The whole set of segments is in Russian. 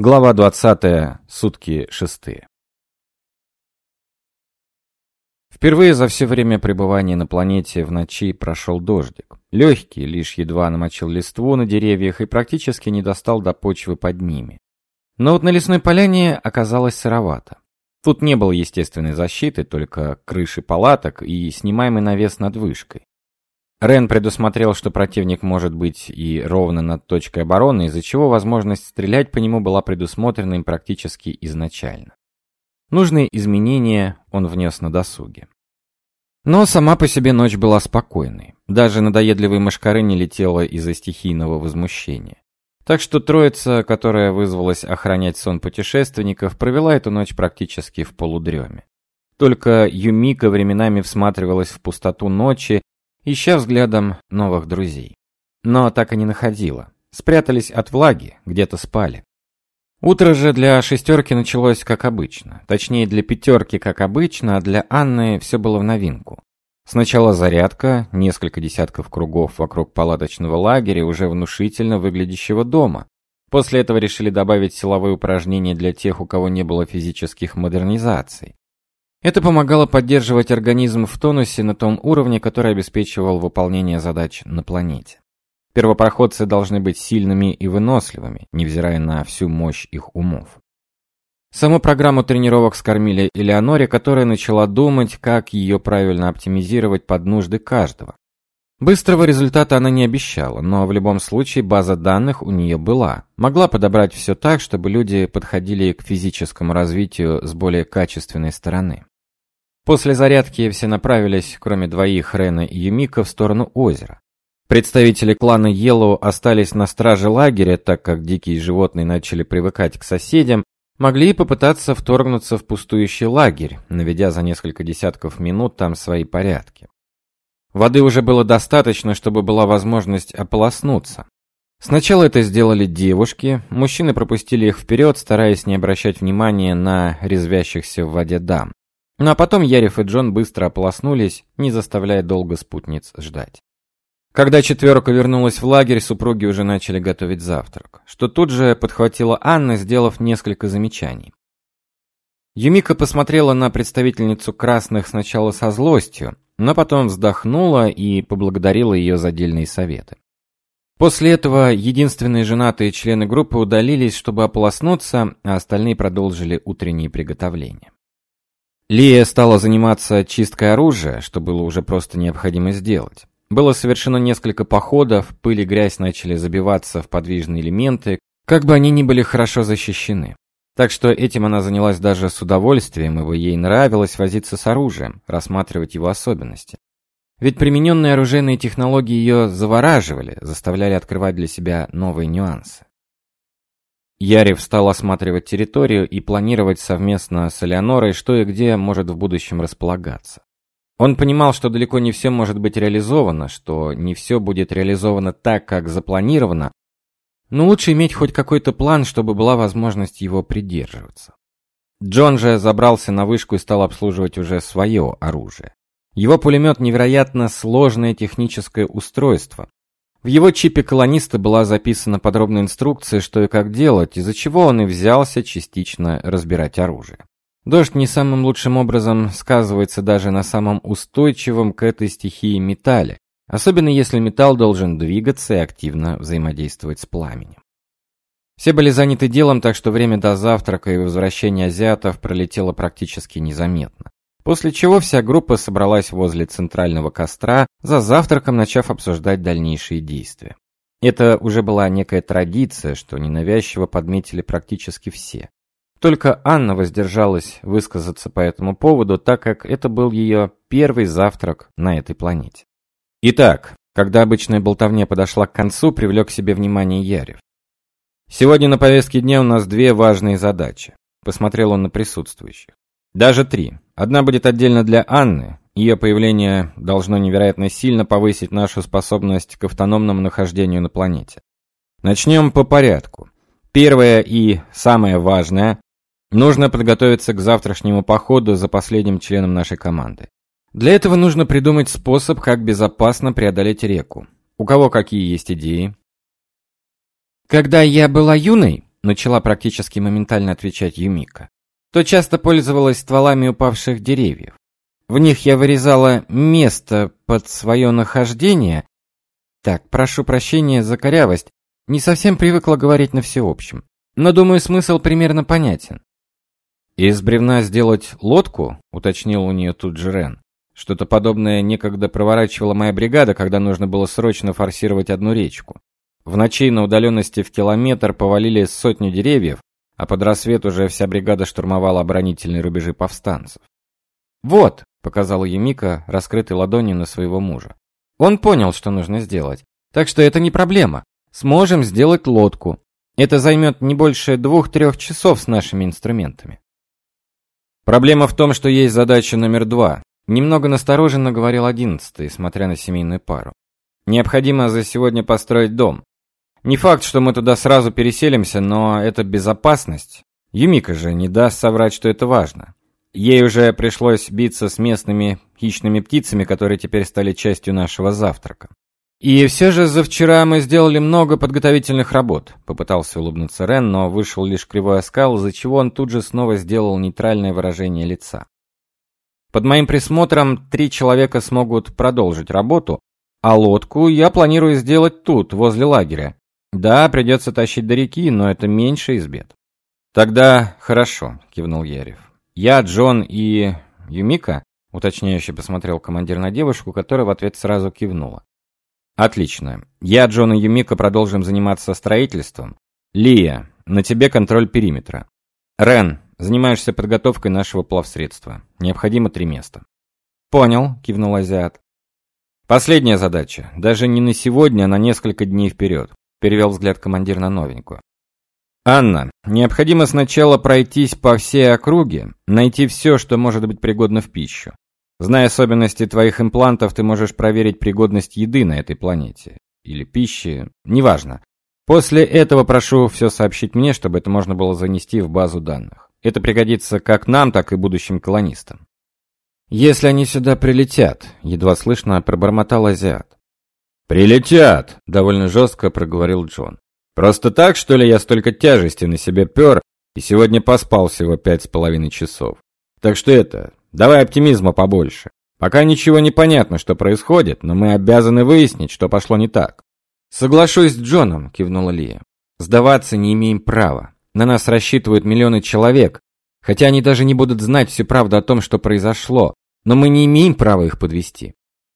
Глава 20. Сутки шестые. Впервые за все время пребывания на планете в ночи прошел дождик. Легкий, лишь едва намочил листву на деревьях и практически не достал до почвы под ними. Но вот на лесной поляне оказалось сыровато. Тут не было естественной защиты, только крыши палаток и снимаемый навес над вышкой. Рен предусмотрел, что противник может быть и ровно над точкой обороны, из-за чего возможность стрелять по нему была предусмотрена им практически изначально. Нужные изменения он внес на досуге. Но сама по себе ночь была спокойной. Даже надоедливой мошкары не летела из-за стихийного возмущения. Так что троица, которая вызвалась охранять сон путешественников, провела эту ночь практически в полудреме. Только Юмика временами всматривалась в пустоту ночи ища взглядом новых друзей. Но так и не находила. Спрятались от влаги, где-то спали. Утро же для шестерки началось как обычно. Точнее, для пятерки как обычно, а для Анны все было в новинку. Сначала зарядка, несколько десятков кругов вокруг палаточного лагеря, уже внушительно выглядящего дома. После этого решили добавить силовые упражнения для тех, у кого не было физических модернизаций. Это помогало поддерживать организм в тонусе на том уровне, который обеспечивал выполнение задач на планете. Первопроходцы должны быть сильными и выносливыми, невзирая на всю мощь их умов. Саму программу тренировок скормили Элеоноре, которая начала думать, как ее правильно оптимизировать под нужды каждого. Быстрого результата она не обещала, но в любом случае база данных у нее была. Могла подобрать все так, чтобы люди подходили к физическому развитию с более качественной стороны. После зарядки все направились, кроме двоих Рена и Юмика, в сторону озера. Представители клана Йеллоу остались на страже лагеря, так как дикие животные начали привыкать к соседям, могли попытаться вторгнуться в пустующий лагерь, наведя за несколько десятков минут там свои порядки. Воды уже было достаточно, чтобы была возможность ополоснуться. Сначала это сделали девушки, мужчины пропустили их вперед, стараясь не обращать внимания на резвящихся в воде дам. Ну а потом Ярев и Джон быстро ополоснулись, не заставляя долго спутниц ждать. Когда четверка вернулась в лагерь, супруги уже начали готовить завтрак, что тут же подхватила Анна, сделав несколько замечаний. Юмика посмотрела на представительницу красных сначала со злостью, но потом вздохнула и поблагодарила ее за дельные советы. После этого единственные женатые члены группы удалились, чтобы ополоснуться, а остальные продолжили утренние приготовления. Лия стала заниматься чисткой оружия, что было уже просто необходимо сделать. Было совершено несколько походов, пыль и грязь начали забиваться в подвижные элементы, как бы они ни были хорошо защищены. Так что этим она занялась даже с удовольствием, ибо ей нравилось возиться с оружием, рассматривать его особенности. Ведь примененные оружейные технологии ее завораживали, заставляли открывать для себя новые нюансы. Ярев стал осматривать территорию и планировать совместно с Элеонорой, что и где может в будущем располагаться. Он понимал, что далеко не все может быть реализовано, что не все будет реализовано так, как запланировано, но лучше иметь хоть какой-то план, чтобы была возможность его придерживаться. Джон же забрался на вышку и стал обслуживать уже свое оружие. Его пулемет невероятно сложное техническое устройство, в его чипе колониста была записана подробная инструкция, что и как делать, из-за чего он и взялся частично разбирать оружие. Дождь не самым лучшим образом сказывается даже на самом устойчивом к этой стихии металле, особенно если металл должен двигаться и активно взаимодействовать с пламенем. Все были заняты делом, так что время до завтрака и возвращения азиатов пролетело практически незаметно. После чего вся группа собралась возле центрального костра, за завтраком начав обсуждать дальнейшие действия. Это уже была некая традиция, что ненавязчиво подметили практически все. Только Анна воздержалась высказаться по этому поводу, так как это был ее первый завтрак на этой планете. Итак, когда обычная болтовня подошла к концу, привлек к себе внимание Ярев. Сегодня на повестке дня у нас две важные задачи. Посмотрел он на присутствующих. Даже три. Одна будет отдельно для Анны. Ее появление должно невероятно сильно повысить нашу способность к автономному нахождению на планете. Начнем по порядку. Первое и самое важное – нужно подготовиться к завтрашнему походу за последним членом нашей команды. Для этого нужно придумать способ, как безопасно преодолеть реку. У кого какие есть идеи? Когда я была юной, начала практически моментально отвечать Юмика, то часто пользовалась стволами упавших деревьев. В них я вырезала место под свое нахождение. Так, прошу прощения за корявость, не совсем привыкла говорить на всеобщем, но думаю, смысл примерно понятен. Из бревна сделать лодку, уточнил у нее тут же Рен. Что-то подобное некогда проворачивала моя бригада, когда нужно было срочно форсировать одну речку. В ночи на удаленности в километр повалили сотню деревьев, а под рассвет уже вся бригада штурмовала оборонительные рубежи повстанцев. «Вот», — показала Емика раскрытой ладонью на своего мужа. «Он понял, что нужно сделать, так что это не проблема. Сможем сделать лодку. Это займет не больше двух-трех часов с нашими инструментами». Проблема в том, что есть задача номер два. Немного настороженно говорил одиннадцатый, смотря на семейную пару. Необходимо за сегодня построить дом. Не факт, что мы туда сразу переселимся, но это безопасность. Юмика же не даст соврать, что это важно. Ей уже пришлось биться с местными хищными птицами, которые теперь стали частью нашего завтрака. И все же за вчера мы сделали много подготовительных работ. Попытался улыбнуться Рен, но вышел лишь кривой оскал, из-за чего он тут же снова сделал нейтральное выражение лица. Под моим присмотром три человека смогут продолжить работу, а лодку я планирую сделать тут, возле лагеря. Да, придется тащить до реки, но это меньше из бед. Тогда хорошо, кивнул Ярев. Я, Джон и Юмика, уточняюще посмотрел командир на девушку, которая в ответ сразу кивнула. Отлично. Я, Джон и Юмика продолжим заниматься строительством. Лия, на тебе контроль периметра. Рен, занимаешься подготовкой нашего плавсредства. Необходимо три места. Понял, кивнул азиат. Последняя задача, даже не на сегодня, а на несколько дней вперед. Перевел взгляд командир на новенькую. Анна, необходимо сначала пройтись по всей округе, найти все, что может быть пригодно в пищу. Зная особенности твоих имплантов, ты можешь проверить пригодность еды на этой планете. Или пищи, неважно. После этого прошу все сообщить мне, чтобы это можно было занести в базу данных. Это пригодится как нам, так и будущим колонистам. Если они сюда прилетят, едва слышно пробормотал азиат. Прилетят, довольно жестко проговорил Джон. Просто так, что ли, я столько тяжести на себе пер и сегодня поспал всего пять с половиной часов. Так что это, Давай оптимизма побольше. Пока ничего не понятно, что происходит, но мы обязаны выяснить, что пошло не так. Соглашусь с Джоном, кивнула Лия. Сдаваться не имеем права. На нас рассчитывают миллионы человек, хотя они даже не будут знать всю правду о том, что произошло, но мы не имеем права их подвести.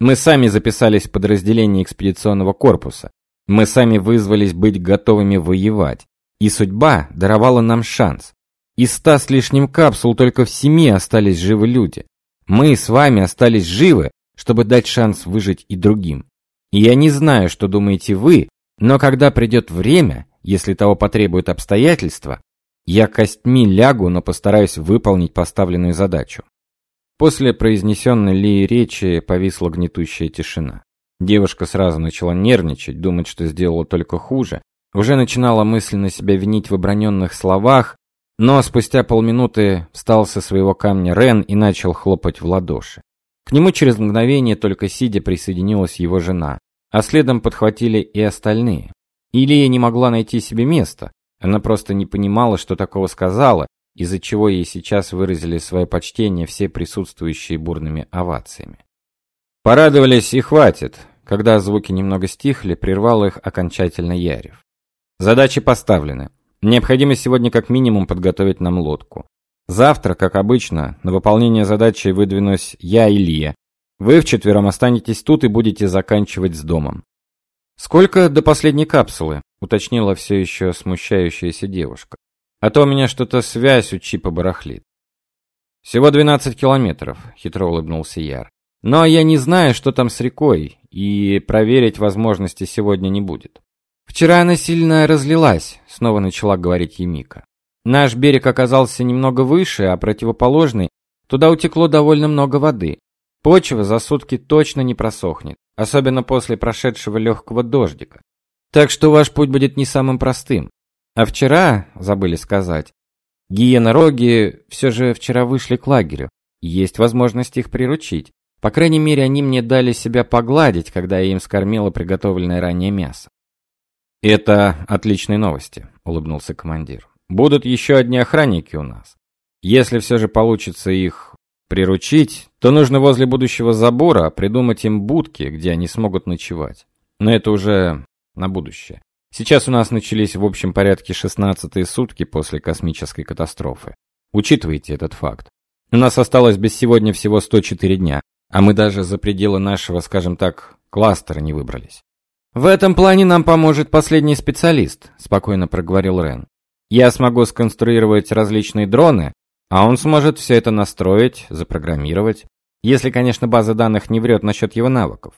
Мы сами записались в подразделение экспедиционного корпуса. Мы сами вызвались быть готовыми воевать, и судьба даровала нам шанс. Из ста с лишним капсул только в семи остались живы люди. Мы с вами остались живы, чтобы дать шанс выжить и другим. И я не знаю, что думаете вы, но когда придет время, если того потребуют обстоятельства, я костьми лягу, но постараюсь выполнить поставленную задачу. После произнесенной Ли речи повисла гнетущая тишина. Девушка сразу начала нервничать, думать, что сделала только хуже, уже начинала мысленно себя винить в оброненных словах, но спустя полминуты встал со своего камня Рен и начал хлопать в ладоши. К нему через мгновение только сидя присоединилась его жена, а следом подхватили и остальные. Илия не могла найти себе места. Она просто не понимала, что такого сказала, из-за чего ей сейчас выразили свое почтение все присутствующие бурными овациями. Порадовались и хватит. Когда звуки немного стихли, прервал их окончательно Ярев. Задачи поставлены. Необходимо сегодня как минимум подготовить нам лодку. Завтра, как обычно, на выполнение задачи выдвинусь я и Лия. Вы вчетвером останетесь тут и будете заканчивать с домом. Сколько до последней капсулы? уточнила все еще смущающаяся девушка. А то у меня что-то связь у чипа барахлит. Всего 12 километров, хитро улыбнулся Яр. Но я не знаю, что там с рекой, и проверить возможности сегодня не будет. Вчера она сильно разлилась, снова начала говорить Емика. Наш берег оказался немного выше, а противоположный туда утекло довольно много воды. Почва за сутки точно не просохнет, особенно после прошедшего легкого дождика. Так что ваш путь будет не самым простым. А вчера, забыли сказать, гиена-роги все же вчера вышли к лагерю. Есть возможность их приручить. По крайней мере, они мне дали себя погладить, когда я им скормила приготовленное ранее мясо. Это отличные новости. улыбнулся командир. «Будут еще одни охранники у нас. Если все же получится их приручить, то нужно возле будущего забора придумать им будки, где они смогут ночевать. Но это уже на будущее. Сейчас у нас начались в общем порядке шестнадцатые сутки после космической катастрофы. Учитывайте этот факт. У нас осталось без сегодня всего 104 дня, а мы даже за пределы нашего, скажем так, кластера не выбрались. В этом плане нам поможет последний специалист, спокойно проговорил Рен. Я смогу сконструировать различные дроны, а он сможет все это настроить, запрограммировать, если, конечно, база данных не врет насчет его навыков.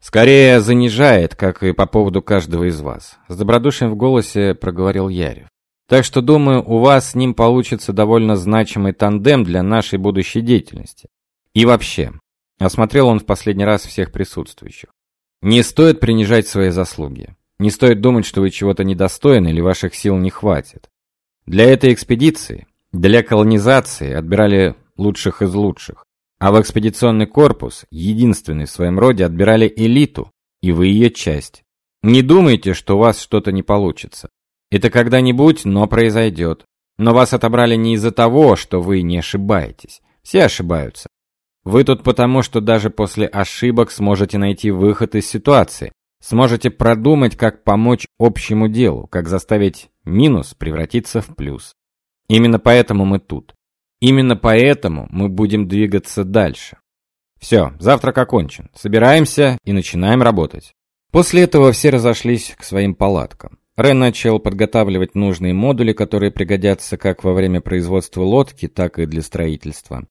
Скорее занижает, как и по поводу каждого из вас, с добродушием в голосе проговорил Ярев. Так что, думаю, у вас с ним получится довольно значимый тандем для нашей будущей деятельности. И вообще, осмотрел он в последний раз всех присутствующих. Не стоит принижать свои заслуги. Не стоит думать, что вы чего-то недостойны или ваших сил не хватит. Для этой экспедиции для колонизации отбирали лучших из лучших, а в экспедиционный корпус, единственный в своем роде, отбирали элиту, и вы ее часть. Не думайте, что у вас что-то не получится. Это когда-нибудь, но произойдет. Но вас отобрали не из-за того, что вы не ошибаетесь. Все ошибаются. Вы тут потому, что даже после ошибок сможете найти выход из ситуации. Сможете продумать, как помочь общему делу, как заставить минус превратиться в плюс. Именно поэтому мы тут. Именно поэтому мы будем двигаться дальше. Все, завтрак окончен. Собираемся и начинаем работать. После этого все разошлись к своим палаткам. Рен начал подготавливать нужные модули, которые пригодятся как во время производства лодки, так и для строительства.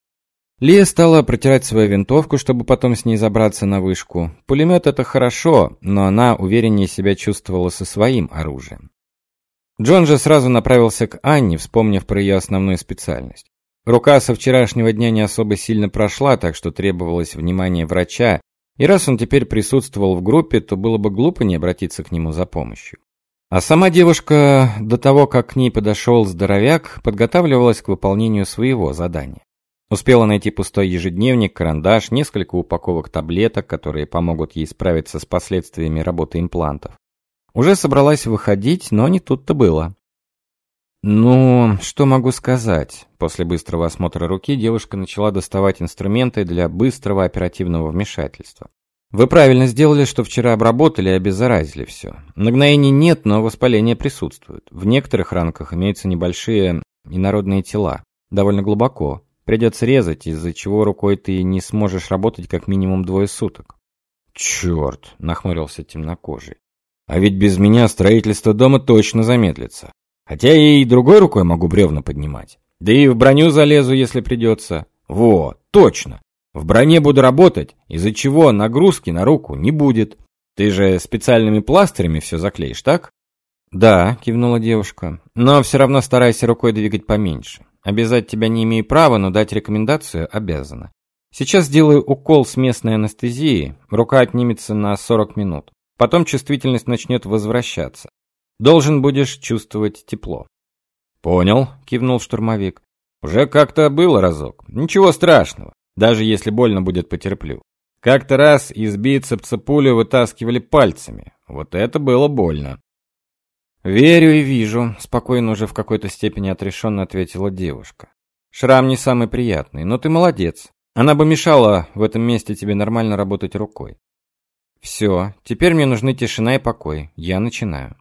Лия стала протирать свою винтовку, чтобы потом с ней забраться на вышку. Пулемет это хорошо, но она увереннее себя чувствовала со своим оружием. Джон же сразу направился к Анне, вспомнив про ее основную специальность. Рука со вчерашнего дня не особо сильно прошла, так что требовалось внимание врача, и раз он теперь присутствовал в группе, то было бы глупо не обратиться к нему за помощью. А сама девушка, до того, как к ней подошел здоровяк, подготавливалась к выполнению своего задания. Успела найти пустой ежедневник, карандаш, несколько упаковок таблеток, которые помогут ей справиться с последствиями работы имплантов. Уже собралась выходить, но не тут-то было. Ну, что могу сказать? После быстрого осмотра руки девушка начала доставать инструменты для быстрого оперативного вмешательства. Вы правильно сделали, что вчера обработали и обеззаразили все. Нагноений нет, но воспаление присутствует. В некоторых ранках имеются небольшие инородные тела, довольно глубоко. Придется резать, из-за чего рукой ты не сможешь работать как минимум двое суток. Черт, нахмурился темнокожий. А ведь без меня строительство дома точно замедлится. Хотя и другой рукой могу бревна поднимать. Да и в броню залезу, если придется. Во, точно. В броне буду работать, из-за чего нагрузки на руку не будет. Ты же специальными пластырями все заклеишь, так? Да, кивнула девушка. Но все равно старайся рукой двигать поменьше. Обязать тебя не имею права, но дать рекомендацию обязана. Сейчас сделаю укол с местной анестезией. Рука отнимется на 40 минут. Потом чувствительность начнет возвращаться. Должен будешь чувствовать тепло. Понял, кивнул штурмовик. Уже как-то было разок. Ничего страшного. Даже если больно будет, потерплю. Как-то раз из бицепса пулю вытаскивали пальцами. Вот это было больно. Верю и вижу, спокойно уже в какой-то степени отрешенно ответила девушка. Шрам не самый приятный, но ты молодец. Она бы мешала в этом месте тебе нормально работать рукой. Все, теперь мне нужны тишина и покой. Я начинаю.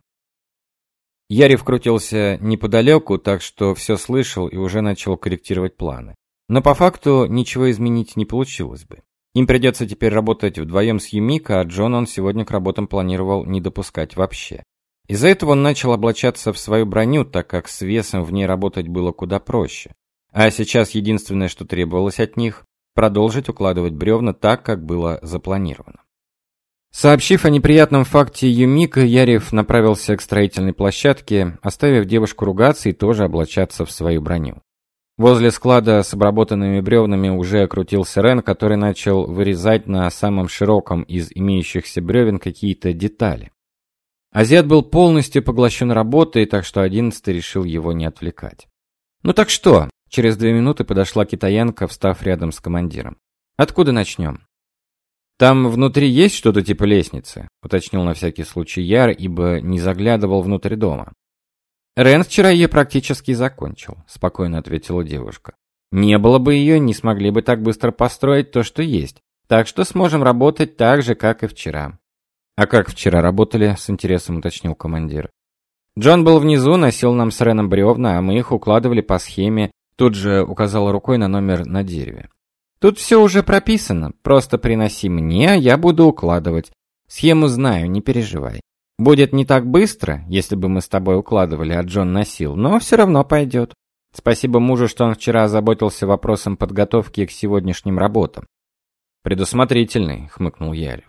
Ярев крутился неподалеку, так что все слышал и уже начал корректировать планы. Но по факту ничего изменить не получилось бы. Им придется теперь работать вдвоем с Юмика, а Джон он сегодня к работам планировал не допускать вообще. Из-за этого он начал облачаться в свою броню, так как с весом в ней работать было куда проще. А сейчас единственное, что требовалось от них продолжить укладывать бревна так, как было запланировано. Сообщив о неприятном факте Юмика, Ярев направился к строительной площадке, оставив девушку ругаться и тоже облачаться в свою броню. Возле склада с обработанными бревнами уже крутился Рен, который начал вырезать на самом широком из имеющихся бревен какие-то детали. Азиат был полностью поглощен работой, так что одиннадцатый решил его не отвлекать. Ну так что? Через две минуты подошла китаянка, встав рядом с командиром. Откуда начнем?» Там внутри есть что-то типа лестницы, уточнил на всякий случай Яр, ибо не заглядывал внутрь дома. Рен вчера ее практически закончил, спокойно ответила девушка. Не было бы ее, не смогли бы так быстро построить то, что есть. Так что сможем работать так же, как и вчера. А как вчера работали, с интересом уточнил командир. Джон был внизу, носил нам с Реном бревна, а мы их укладывали по схеме. Тут же указал рукой на номер на дереве. Тут все уже прописано. Просто приноси мне, а я буду укладывать. Схему знаю, не переживай. Будет не так быстро, если бы мы с тобой укладывали, а Джон носил, но все равно пойдет. Спасибо мужу, что он вчера озаботился вопросом подготовки к сегодняшним работам. Предусмотрительный, хмыкнул Ярев.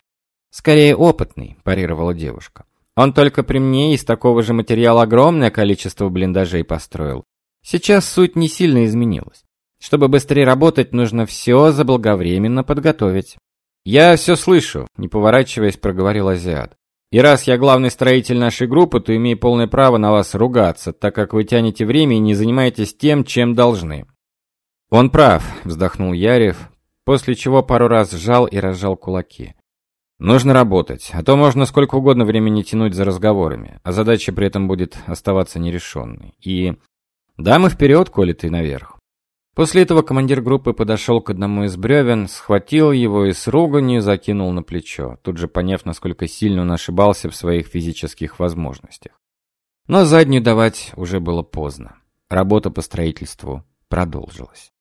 Скорее опытный, парировала девушка. Он только при мне из такого же материала огромное количество блиндажей построил. Сейчас суть не сильно изменилась. Чтобы быстрее работать, нужно все заблаговременно подготовить. Я все слышу, не поворачиваясь, проговорил азиат. И раз я главный строитель нашей группы, то имею полное право на вас ругаться, так как вы тянете время и не занимаетесь тем, чем должны. Он прав, вздохнул Ярев, после чего пару раз сжал и разжал кулаки. Нужно работать, а то можно сколько угодно времени тянуть за разговорами, а задача при этом будет оставаться нерешенной. И да, мы вперед, коли ты наверх. После этого командир группы подошел к одному из бревен, схватил его и с руганью закинул на плечо, тут же поняв, насколько сильно он ошибался в своих физических возможностях. Но заднюю давать уже было поздно. Работа по строительству продолжилась.